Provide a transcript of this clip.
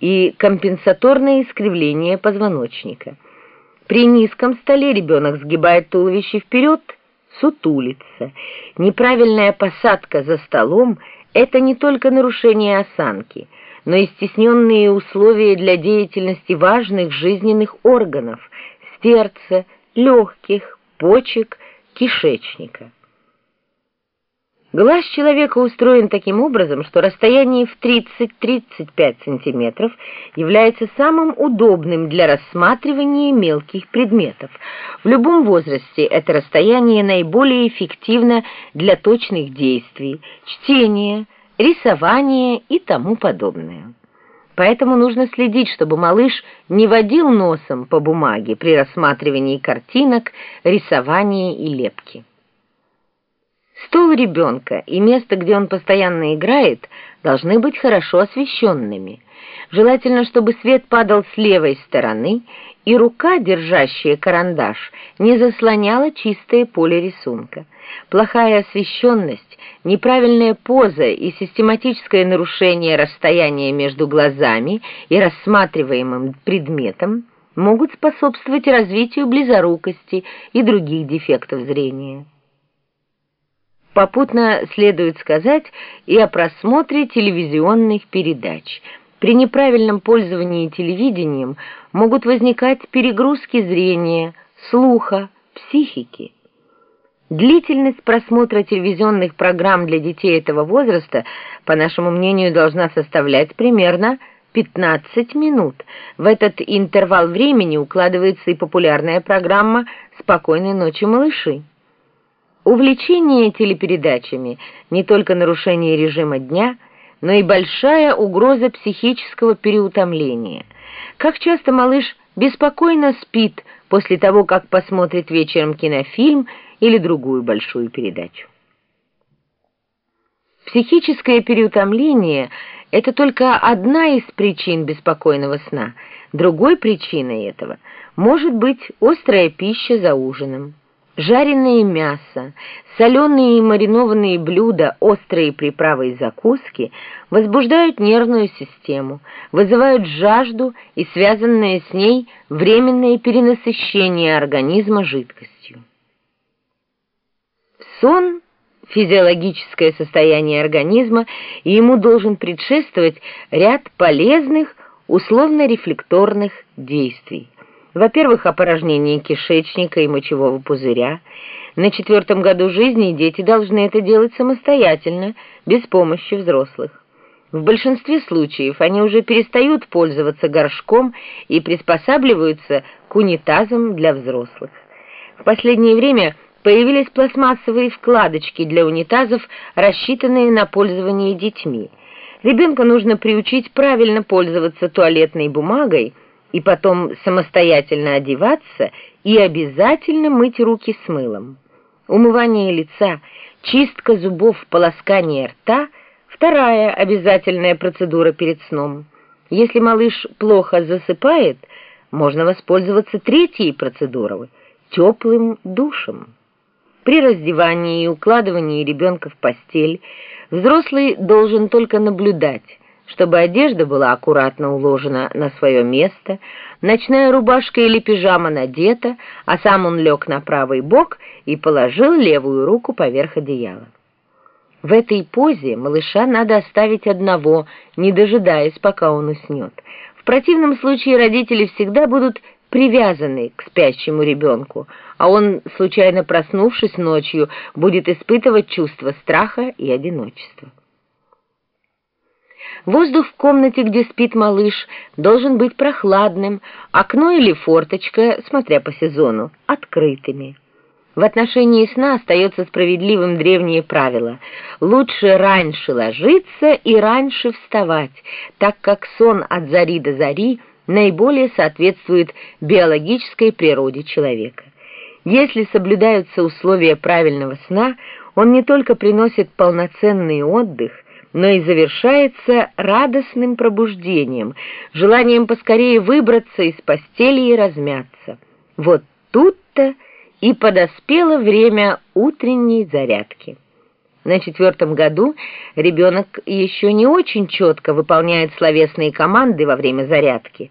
и компенсаторное искривление позвоночника. При низком столе ребенок сгибает туловище вперед, сутулится. Неправильная посадка за столом – это не только нарушение осанки, но и стесненные условия для деятельности важных жизненных органов – сердца, легких, почек, кишечника. Глаз человека устроен таким образом, что расстояние в 30-35 см является самым удобным для рассматривания мелких предметов. В любом возрасте это расстояние наиболее эффективно для точных действий, чтения, рисования и тому подобное. Поэтому нужно следить, чтобы малыш не водил носом по бумаге при рассматривании картинок, рисовании и лепки. Стол ребенка и место, где он постоянно играет, должны быть хорошо освещенными. Желательно, чтобы свет падал с левой стороны, и рука, держащая карандаш, не заслоняла чистое поле рисунка. Плохая освещенность, неправильная поза и систематическое нарушение расстояния между глазами и рассматриваемым предметом могут способствовать развитию близорукости и других дефектов зрения. Попутно следует сказать и о просмотре телевизионных передач. При неправильном пользовании телевидением могут возникать перегрузки зрения, слуха, психики. Длительность просмотра телевизионных программ для детей этого возраста, по нашему мнению, должна составлять примерно 15 минут. В этот интервал времени укладывается и популярная программа «Спокойной ночи, малыши». Увлечение телепередачами – не только нарушение режима дня, но и большая угроза психического переутомления. Как часто малыш беспокойно спит после того, как посмотрит вечером кинофильм или другую большую передачу. Психическое переутомление – это только одна из причин беспокойного сна. Другой причиной этого может быть острая пища за ужином. Жареное мясо, соленые и маринованные блюда, острые приправы и закуски возбуждают нервную систему, вызывают жажду и связанное с ней временное перенасыщение организма жидкостью. Сон – физиологическое состояние организма, и ему должен предшествовать ряд полезных условно-рефлекторных действий. Во-первых, опорожнение кишечника и мочевого пузыря. На четвертом году жизни дети должны это делать самостоятельно, без помощи взрослых. В большинстве случаев они уже перестают пользоваться горшком и приспосабливаются к унитазам для взрослых. В последнее время появились пластмассовые вкладочки для унитазов, рассчитанные на пользование детьми. Ребенка нужно приучить правильно пользоваться туалетной бумагой, и потом самостоятельно одеваться и обязательно мыть руки с мылом. Умывание лица, чистка зубов, полоскание рта – вторая обязательная процедура перед сном. Если малыш плохо засыпает, можно воспользоваться третьей процедурой – теплым душем. При раздевании и укладывании ребенка в постель взрослый должен только наблюдать, чтобы одежда была аккуратно уложена на свое место, ночная рубашка или пижама надета, а сам он лег на правый бок и положил левую руку поверх одеяла. В этой позе малыша надо оставить одного, не дожидаясь, пока он уснет. В противном случае родители всегда будут привязаны к спящему ребенку, а он, случайно проснувшись ночью, будет испытывать чувство страха и одиночества. Воздух в комнате, где спит малыш, должен быть прохладным, окно или форточка, смотря по сезону, открытыми. В отношении сна остается справедливым древнее правило «лучше раньше ложиться и раньше вставать», так как сон от зари до зари наиболее соответствует биологической природе человека. Если соблюдаются условия правильного сна, он не только приносит полноценный отдых, но и завершается радостным пробуждением, желанием поскорее выбраться из постели и размяться. Вот тут-то и подоспело время утренней зарядки. На четвертом году ребенок еще не очень четко выполняет словесные команды во время зарядки,